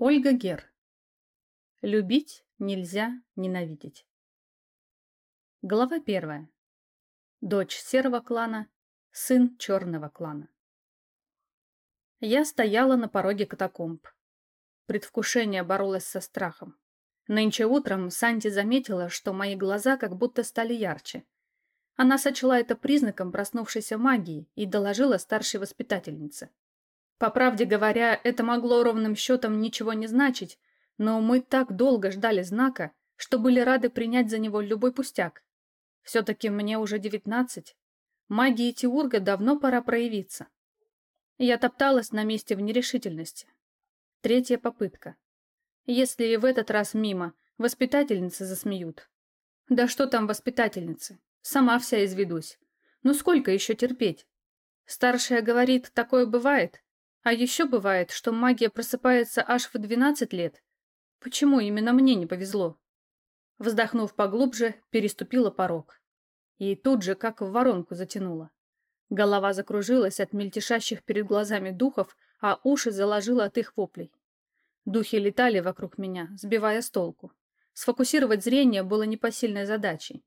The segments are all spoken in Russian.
Ольга Гер. Любить нельзя ненавидеть. Глава первая. Дочь серого клана, сын черного клана. Я стояла на пороге катакомб. Предвкушение боролось со страхом. Нынче утром Санти заметила, что мои глаза как будто стали ярче. Она сочла это признаком проснувшейся магии и доложила старшей воспитательнице. По правде говоря, это могло ровным счетом ничего не значить, но мы так долго ждали знака, что были рады принять за него любой пустяк. Все-таки мне уже девятнадцать. Магии Тиурга давно пора проявиться. Я топталась на месте в нерешительности. Третья попытка. Если и в этот раз мимо, воспитательницы засмеют. Да что там воспитательницы? Сама вся изведусь. Ну сколько еще терпеть? Старшая говорит, такое бывает, а еще бывает, что магия просыпается аж в 12 лет. Почему именно мне не повезло? Вздохнув поглубже, переступила порог. И тут же, как в воронку, затянула. Голова закружилась от мельтешащих перед глазами духов, а уши заложила от их воплей. Духи летали вокруг меня, сбивая с толку. Сфокусировать зрение было непосильной задачей.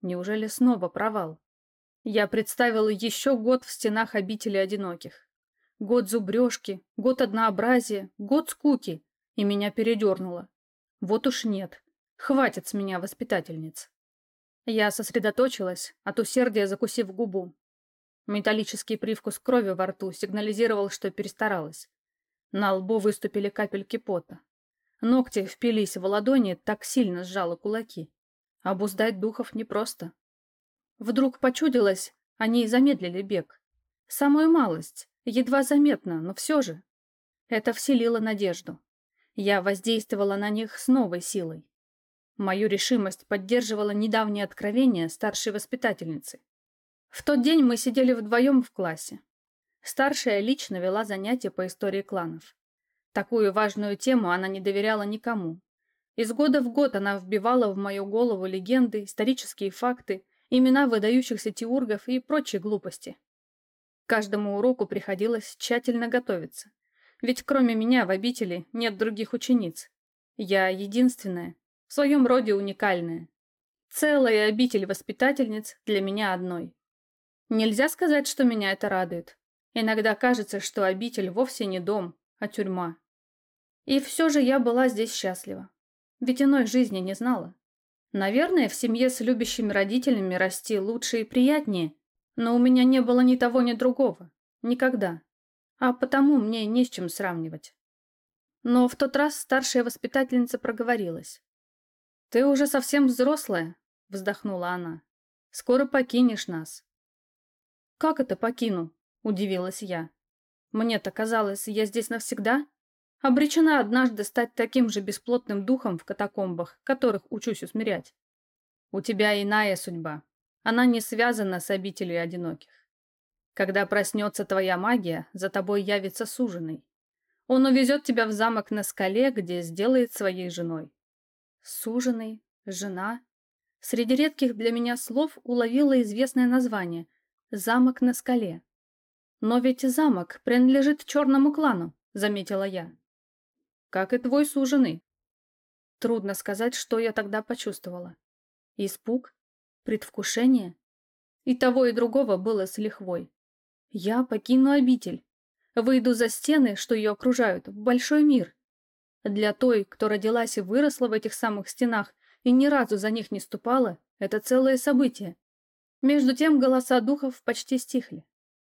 Неужели снова провал? Я представила еще год в стенах обители одиноких. Год зубрежки, год однообразия, год скуки. И меня передернуло. Вот уж нет. Хватит с меня воспитательниц. Я сосредоточилась, от усердия закусив губу. Металлический привкус крови во рту сигнализировал, что перестаралась. На лбу выступили капельки пота. Ногти впились в ладони, так сильно сжала кулаки. Обуздать духов непросто. Вдруг почудилось, они замедлили бег. Самую малость, Едва заметно, но все же. Это вселило надежду. Я воздействовала на них с новой силой. Мою решимость поддерживала недавнее откровение старшей воспитательницы. В тот день мы сидели вдвоем в классе. Старшая лично вела занятия по истории кланов. Такую важную тему она не доверяла никому. Из года в год она вбивала в мою голову легенды, исторические факты, имена выдающихся теургов и прочие глупости каждому уроку приходилось тщательно готовиться. Ведь кроме меня в обители нет других учениц. Я единственная, в своем роде уникальная. Целая обитель воспитательниц для меня одной. Нельзя сказать, что меня это радует. Иногда кажется, что обитель вовсе не дом, а тюрьма. И все же я была здесь счастлива. Ведь иной жизни не знала. Наверное, в семье с любящими родителями расти лучше и приятнее, но у меня не было ни того, ни другого. Никогда. А потому мне не с чем сравнивать. Но в тот раз старшая воспитательница проговорилась. «Ты уже совсем взрослая», — вздохнула она. «Скоро покинешь нас». «Как это покину?» — удивилась я. «Мне-то казалось, я здесь навсегда. Обречена однажды стать таким же бесплотным духом в катакомбах, которых учусь усмирять. У тебя иная судьба», она не связана с обителью одиноких. Когда проснется твоя магия, за тобой явится суженый. Он увезет тебя в замок на скале, где сделает своей женой. Суженый, жена. Среди редких для меня слов уловила известное название «Замок на скале». Но ведь замок принадлежит черному клану, заметила я. Как и твой суженый. Трудно сказать, что я тогда почувствовала. Испуг, Предвкушение? И того, и другого было с лихвой. Я покину обитель. Выйду за стены, что ее окружают, в большой мир. Для той, кто родилась и выросла в этих самых стенах и ни разу за них не ступала, это целое событие. Между тем голоса духов почти стихли.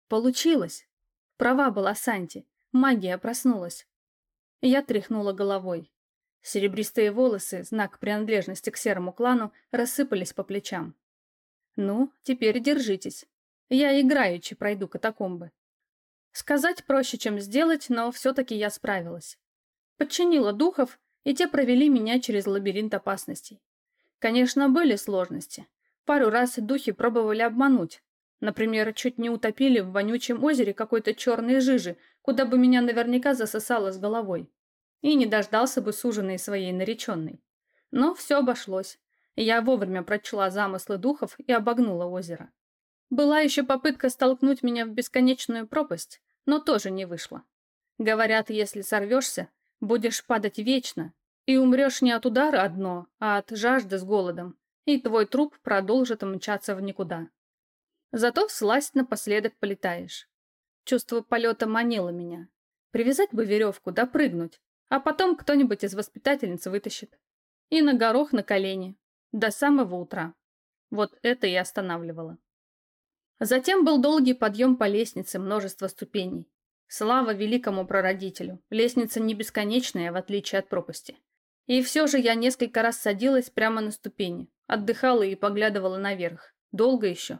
Получилось. Права была Санти. Магия проснулась. Я тряхнула головой. Серебристые волосы, знак принадлежности к серому клану, рассыпались по плечам. Ну, теперь держитесь. Я играючи пройду катакомбы. Сказать проще, чем сделать, но все-таки я справилась. Подчинила духов, и те провели меня через лабиринт опасностей. Конечно, были сложности. Пару раз духи пробовали обмануть. Например, чуть не утопили в вонючем озере какой-то черной жижи, куда бы меня наверняка засосало с головой. И не дождался бы суженой своей нареченной. Но все обошлось. Я вовремя прочла замыслы духов и обогнула озеро. Была еще попытка столкнуть меня в бесконечную пропасть, но тоже не вышло. Говорят, если сорвешься, Будешь падать вечно, и умрешь не от удара одно, а от жажды с голодом, и твой труп продолжит мчаться в никуда. Зато всласть напоследок полетаешь. Чувство полета манило меня. Привязать бы веревку, допрыгнуть, а потом кто-нибудь из воспитательниц вытащит. И на горох на колени. До самого утра. Вот это и останавливало. Затем был долгий подъем по лестнице, множество ступеней. Слава великому прародителю. Лестница не бесконечная, в отличие от пропасти. И все же я несколько раз садилась прямо на ступени, отдыхала и поглядывала наверх. Долго еще.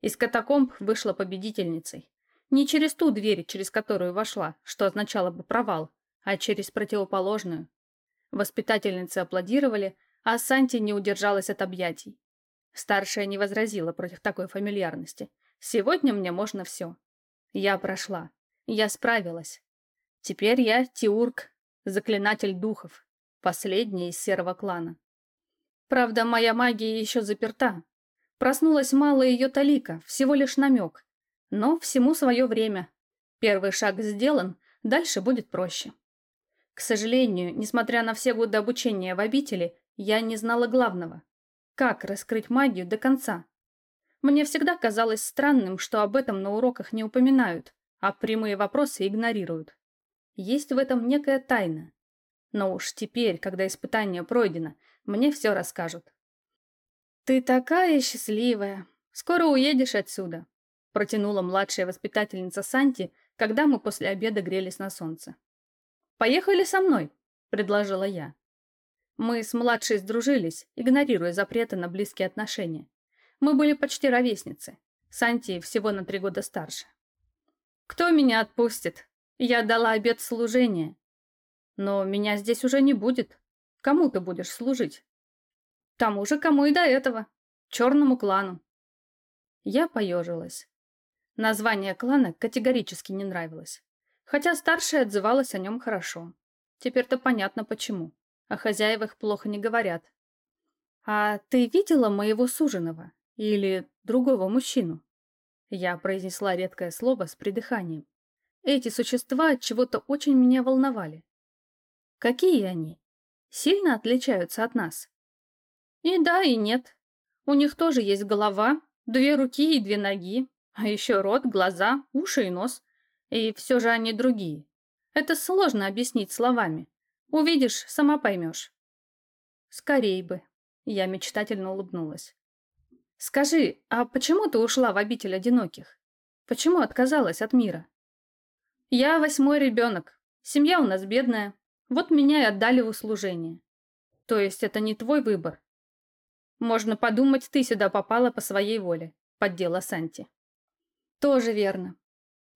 Из катакомб вышла победительницей. Не через ту дверь, через которую вошла, что означало бы провал, а через противоположную. Воспитательницы аплодировали, а Санти не удержалась от объятий. Старшая не возразила против такой фамильярности. Сегодня мне можно все. Я прошла. Я справилась. Теперь я Тиурк, заклинатель духов, последний из серого клана. Правда, моя магия еще заперта. Проснулась мало ее талика, всего лишь намек. Но всему свое время. Первый шаг сделан, дальше будет проще. К сожалению, несмотря на все годы обучения в обители, я не знала главного. Как раскрыть магию до конца? Мне всегда казалось странным, что об этом на уроках не упоминают, а прямые вопросы игнорируют. Есть в этом некая тайна. Но уж теперь, когда испытание пройдено, мне все расскажут. «Ты такая счастливая! Скоро уедешь отсюда!» протянула младшая воспитательница Санти, когда мы после обеда грелись на солнце. «Поехали со мной», — предложила я. Мы с младшей сдружились, игнорируя запреты на близкие отношения. Мы были почти ровесницы. Санти всего на три года старше. «Кто меня отпустит? Я дала обет служения. Но меня здесь уже не будет. Кому ты будешь служить?» «Тому же, кому и до этого. Черному клану». Я поежилась. Название клана категорически не нравилось. Хотя старшая отзывалась о нем хорошо. Теперь-то понятно почему. О хозяевах плохо не говорят. «А ты видела моего суженого? Или другого мужчину?» Я произнесла редкое слово с придыханием. Эти существа от чего-то очень меня волновали. Какие они? Сильно отличаются от нас? И да, и нет. У них тоже есть голова, две руки и две ноги, а еще рот, глаза, уши и нос. И все же они другие. Это сложно объяснить словами. Увидишь, сама поймешь. Скорей бы. Я мечтательно улыбнулась. Скажи, а почему ты ушла в обитель одиноких? Почему отказалась от мира? Я восьмой ребенок. Семья у нас бедная. Вот меня и отдали в услужение. То есть это не твой выбор? Можно подумать, ты сюда попала по своей воле, поддела Санти. Тоже верно.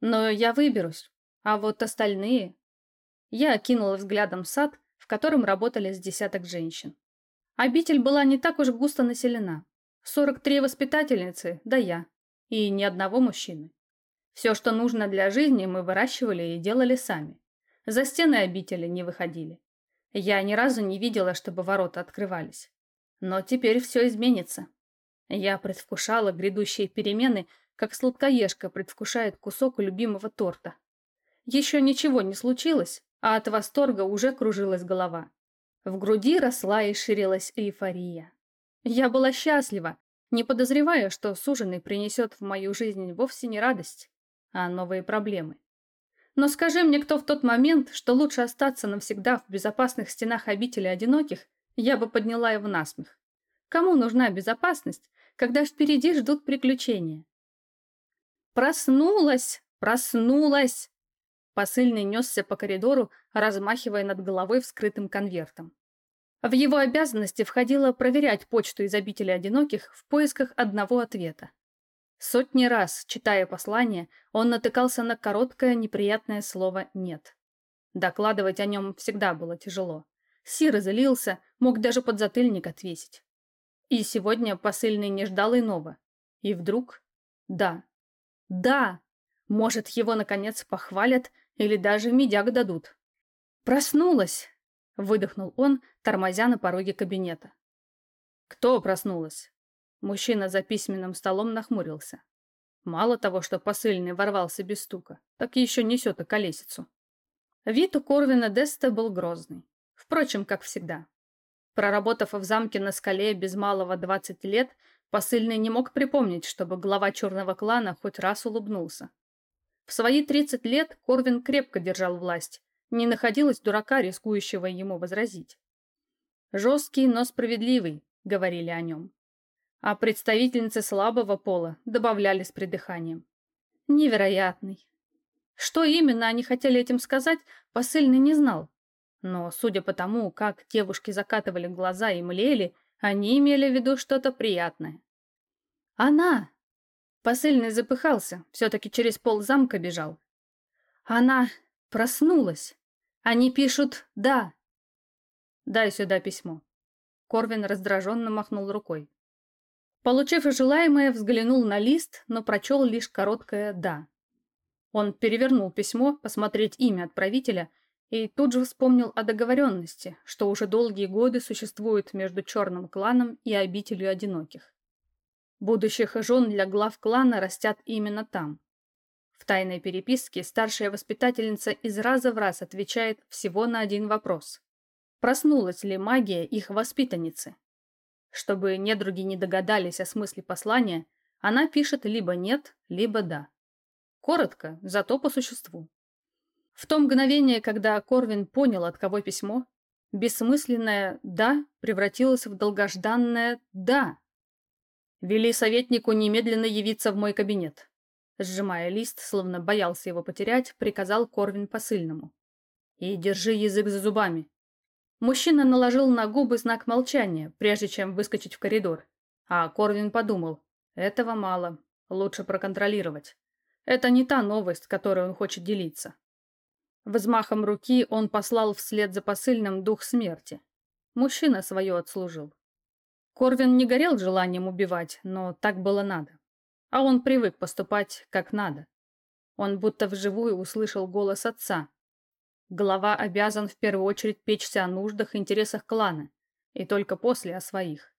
Но я выберусь. А вот остальные... Я окинула взглядом сад, в котором работали с десяток женщин. Обитель была не так уж густо населена. 43 воспитательницы, да я. И ни одного мужчины. Все, что нужно для жизни, мы выращивали и делали сами. За стены обители не выходили. Я ни разу не видела, чтобы ворота открывались. Но теперь все изменится. Я предвкушала грядущие перемены, как сладкоежка предвкушает кусок любимого торта. Еще ничего не случилось, а от восторга уже кружилась голова. В груди росла и ширилась эйфория. Я была счастлива, не подозревая, что суженый принесет в мою жизнь вовсе не радость, а новые проблемы. Но скажи мне кто в тот момент, что лучше остаться навсегда в безопасных стенах обители одиноких, я бы подняла его насмех. Кому нужна безопасность, когда впереди ждут приключения? «Проснулась! Проснулась!» Посыльный несся по коридору, размахивая над головой вскрытым конвертом. В его обязанности входило проверять почту из обители одиноких в поисках одного ответа. Сотни раз, читая послание, он натыкался на короткое неприятное слово «нет». Докладывать о нем всегда было тяжело. Сир злился, мог даже подзатыльник отвесить. И сегодня посыльный не ждал иного. И вдруг... Да, да, может, его, наконец, похвалят или даже медяк дадут. «Проснулась!» — выдохнул он, тормозя на пороге кабинета. «Кто проснулась?» Мужчина за письменным столом нахмурился. Мало того, что посыльный ворвался без стука, так еще несет колесицу. Вид у Корвина Деста был грозный. Впрочем, как всегда. Проработав в замке на скале без малого 20 лет, посыльный не мог припомнить, чтобы глава черного клана хоть раз улыбнулся. В свои 30 лет Корвин крепко держал власть, не находилось дурака, рискующего ему возразить. «Жесткий, но справедливый», — говорили о нем. А представительницы слабого пола добавляли с придыханием. «Невероятный». Что именно они хотели этим сказать, посыльный не знал. Но, судя по тому, как девушки закатывали глаза и млели, они имели в виду что-то приятное. «Она!» Посыльный запыхался, все-таки через пол замка бежал. «Она проснулась!» Они пишут «да». Дай сюда письмо. Корвин раздраженно махнул рукой. Получив желаемое, взглянул на лист, но прочел лишь короткое «да». Он перевернул письмо, посмотреть имя отправителя, и тут же вспомнил о договоренности, что уже долгие годы существует между черным кланом и обителью одиноких. Будущих жен для глав клана растят именно там. В тайной переписке старшая воспитательница из раза в раз отвечает всего на один вопрос. Проснулась ли магия их воспитанницы? Чтобы недруги не догадались о смысле послания, она пишет либо «нет», либо «да». Коротко, зато по существу. В то мгновение, когда Корвин понял, от кого письмо, бессмысленное «да» превратилось в долгожданное «да». Вели советнику немедленно явиться в мой кабинет. Сжимая лист, словно боялся его потерять, приказал Корвин посыльному. «И держи язык за зубами». Мужчина наложил на губы знак молчания, прежде чем выскочить в коридор. А Корвин подумал, этого мало, лучше проконтролировать. Это не та новость, которой он хочет делиться. Взмахом руки он послал вслед за посыльным дух смерти. Мужчина свое отслужил. Корвин не горел желанием убивать, но так было надо. А он привык поступать как надо. Он будто вживую услышал голос отца. Глава обязан в первую очередь печься о нуждах и интересах клана, и только после о своих.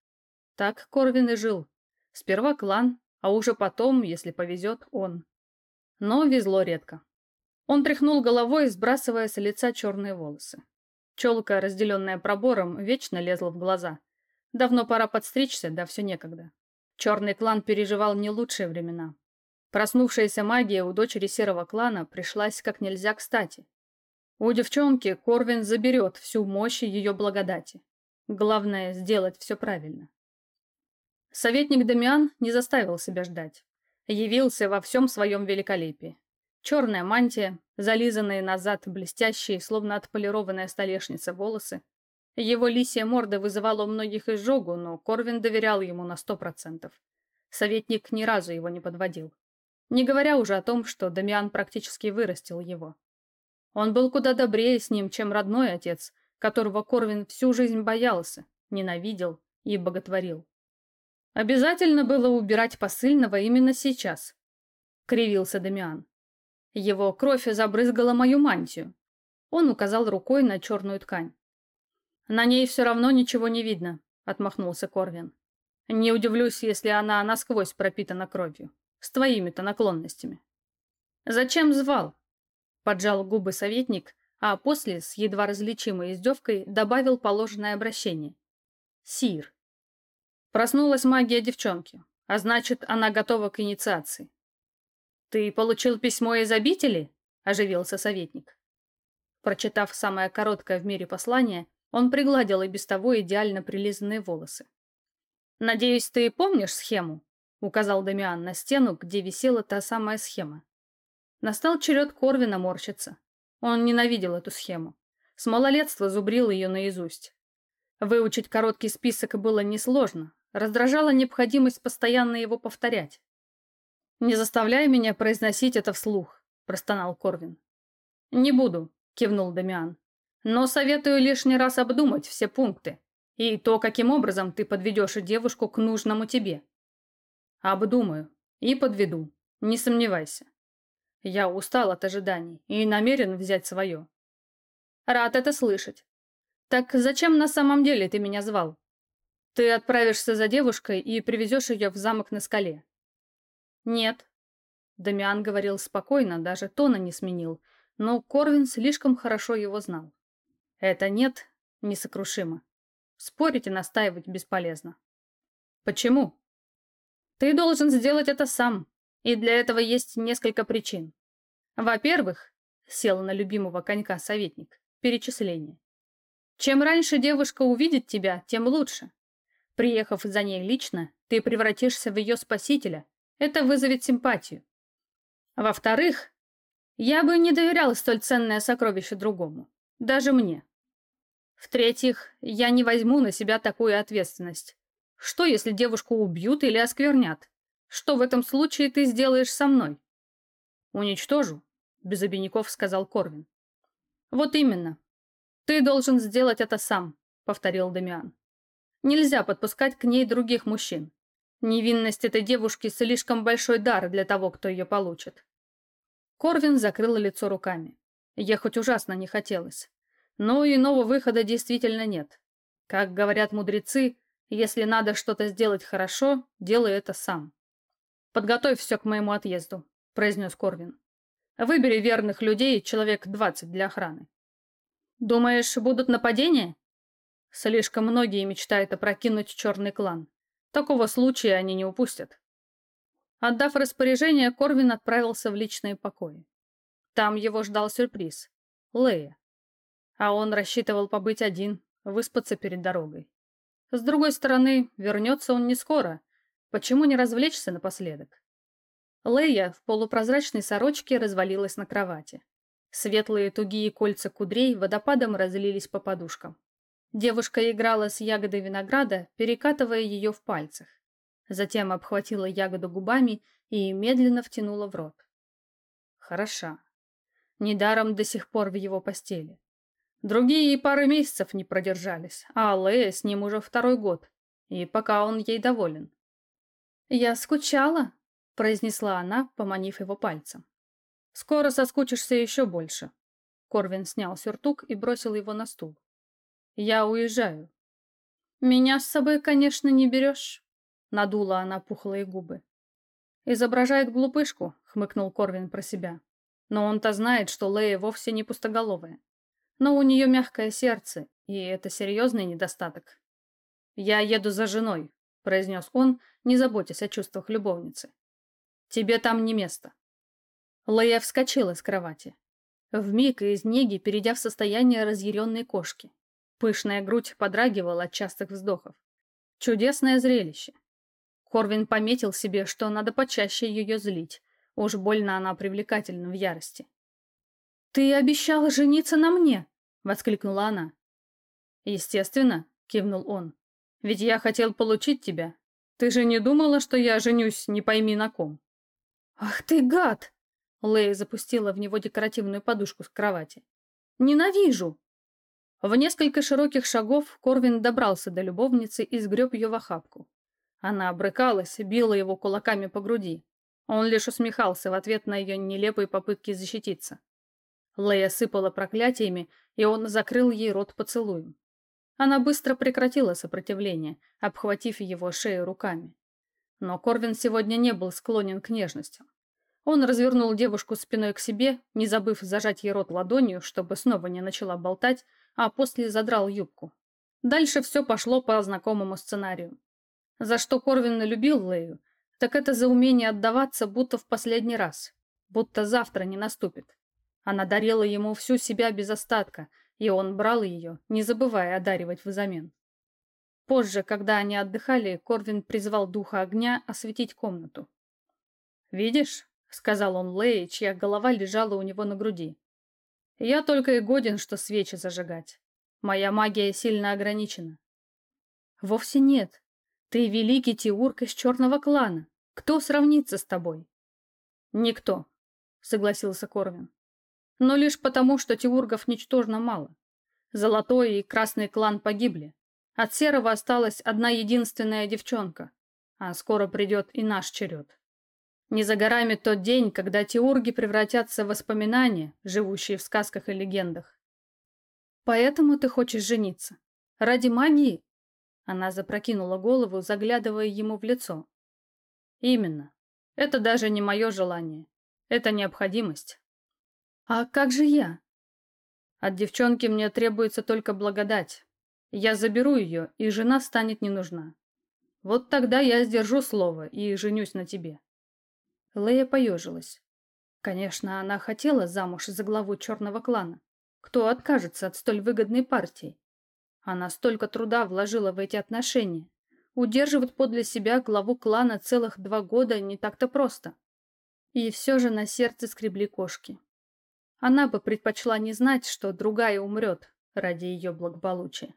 Так Корвин и жил. Сперва клан, а уже потом, если повезет, он. Но везло редко. Он тряхнул головой, сбрасывая с лица черные волосы. Челка, разделенная пробором, вечно лезла в глаза. Давно пора подстричься, да все некогда. Черный клан переживал не лучшие времена. Проснувшаяся магия у дочери серого клана пришлась как нельзя кстати. У девчонки Корвин заберет всю мощь ее благодати. Главное – сделать все правильно. Советник Дамиан не заставил себя ждать. Явился во всем своем великолепии. Черная мантия, зализанные назад блестящие, словно отполированная столешница волосы, его лисья морда вызывала у многих изжогу, но Корвин доверял ему на сто процентов. Советник ни разу его не подводил. Не говоря уже о том, что Дамиан практически вырастил его. Он был куда добрее с ним, чем родной отец, которого Корвин всю жизнь боялся, ненавидел и боготворил. Обязательно было убирать посыльного именно сейчас, кривился Дамиан. Его кровь забрызгала мою мантию. Он указал рукой на черную ткань. «На ней все равно ничего не видно», — отмахнулся Корвин. «Не удивлюсь, если она насквозь пропитана кровью. С твоими-то наклонностями». «Зачем звал?» — поджал губы советник, а после с едва различимой издевкой добавил положенное обращение. «Сир». Проснулась магия девчонки, а значит, она готова к инициации. «Ты получил письмо из обители?» – оживился советник. Прочитав самое короткое в мире послание, он пригладил и без того идеально прилизанные волосы. «Надеюсь, ты помнишь схему?» — указал Дамиан на стену, где висела та самая схема. Настал черед Корвина морщиться. Он ненавидел эту схему. С малолетства зубрил ее наизусть. Выучить короткий список было несложно, раздражала необходимость постоянно его повторять. «Не заставляй меня произносить это вслух», — простонал Корвин. «Не буду», — кивнул Дамиан. Но советую лишний раз обдумать все пункты и то, каким образом ты подведешь девушку к нужному тебе. Обдумаю и подведу, не сомневайся. Я устал от ожиданий и намерен взять свое. Рад это слышать. Так зачем на самом деле ты меня звал? Ты отправишься за девушкой и привезешь ее в замок на скале. Нет. Дамиан говорил спокойно, даже тона не сменил, но Корвин слишком хорошо его знал. Это «нет» несокрушимо. Спорить и настаивать бесполезно. Почему? Ты должен сделать это сам, и для этого есть несколько причин. Во-первых, сел на любимого конька советник, перечисление. Чем раньше девушка увидит тебя, тем лучше. Приехав за ней лично, ты превратишься в ее спасителя. Это вызовет симпатию. Во-вторых, я бы не доверял столь ценное сокровище другому. Даже мне. В-третьих, я не возьму на себя такую ответственность. Что, если девушку убьют или осквернят? Что в этом случае ты сделаешь со мной? Уничтожу, без обиняков сказал Корвин. Вот именно. Ты должен сделать это сам, повторил Дамиан. Нельзя подпускать к ней других мужчин. Невинность этой девушки слишком большой дар для того, кто ее получит. Корвин закрыл лицо руками. Ехать ужасно не хотелось. Но иного выхода действительно нет. Как говорят мудрецы, если надо что-то сделать хорошо, делай это сам. «Подготовь все к моему отъезду», — произнес Корвин. «Выбери верных людей, человек двадцать для охраны». «Думаешь, будут нападения?» Слишком многие мечтают опрокинуть черный клан. Такого случая они не упустят. Отдав распоряжение, Корвин отправился в личные покои. Там его ждал сюрприз — Лея. А он рассчитывал побыть один, выспаться перед дорогой. С другой стороны, вернется он не скоро. Почему не развлечься напоследок? Лея в полупрозрачной сорочке развалилась на кровати. Светлые тугие кольца кудрей водопадом разлились по подушкам. Девушка играла с ягодой винограда, перекатывая ее в пальцах. Затем обхватила ягоду губами и медленно втянула в рот. Хороша. Недаром до сих пор в его постели. Другие и пары месяцев не продержались, а Аллея с ним уже второй год, и пока он ей доволен. «Я скучала», — произнесла она, поманив его пальцем. «Скоро соскучишься еще больше». Корвин снял сюртук и бросил его на стул. Я уезжаю. Меня с собой, конечно, не берешь. Надула она пухлые губы. Изображает глупышку, хмыкнул Корвин про себя. Но он-то знает, что Лея вовсе не пустоголовая. Но у нее мягкое сердце, и это серьезный недостаток. «Я еду за женой», — произнес он, не заботясь о чувствах любовницы. «Тебе там не место». Лея вскочила с кровати. Вмиг из неги, перейдя в состояние разъяренной кошки. Пышная грудь подрагивала от частых вздохов. Чудесное зрелище. Корвин пометил себе, что надо почаще ее злить. Уж больно она привлекательна в ярости. «Ты обещала жениться на мне!» — воскликнула она. «Естественно», — кивнул он. «Ведь я хотел получить тебя. Ты же не думала, что я женюсь не пойми на ком?» «Ах ты гад!» Лея запустила в него декоративную подушку с кровати. «Ненавижу!» В несколько широких шагов Корвин добрался до любовницы и сгреб ее в охапку. Она обрыкалась, била его кулаками по груди. Он лишь усмехался в ответ на ее нелепые попытки защититься. Лея сыпала проклятиями, и он закрыл ей рот поцелуем. Она быстро прекратила сопротивление, обхватив его шею руками. Но Корвин сегодня не был склонен к нежностям. Он развернул девушку спиной к себе, не забыв зажать ей рот ладонью, чтобы снова не начала болтать, а после задрал юбку. Дальше все пошло по знакомому сценарию. За что Корвин любил Лею, так это за умение отдаваться будто в последний раз, будто завтра не наступит. Она дарила ему всю себя без остатка, и он брал ее, не забывая одаривать взамен. Позже, когда они отдыхали, Корвин призвал духа огня осветить комнату. «Видишь?» — сказал он Лее, чья голова лежала у него на груди. Я только и годен, что свечи зажигать. Моя магия сильно ограничена. Вовсе нет. Ты великий Тиурк из черного клана. Кто сравнится с тобой? Никто, согласился Корвин. Но лишь потому, что Тиургов ничтожно мало. Золотой и красный клан погибли. От серого осталась одна единственная девчонка. А скоро придет и наш черед. Не за горами тот день, когда теурги превратятся в воспоминания, живущие в сказках и легендах. Поэтому ты хочешь жениться? Ради магии? Она запрокинула голову, заглядывая ему в лицо. Именно. Это даже не мое желание. Это необходимость. А как же я? От девчонки мне требуется только благодать. Я заберу ее, и жена станет не нужна. Вот тогда я сдержу слово и женюсь на тебе. Лея поежилась. Конечно, она хотела замуж за главу черного клана. Кто откажется от столь выгодной партии? Она столько труда вложила в эти отношения. Удерживать подле себя главу клана целых два года не так-то просто. И все же на сердце скребли кошки. Она бы предпочла не знать, что другая умрет ради ее благополучия.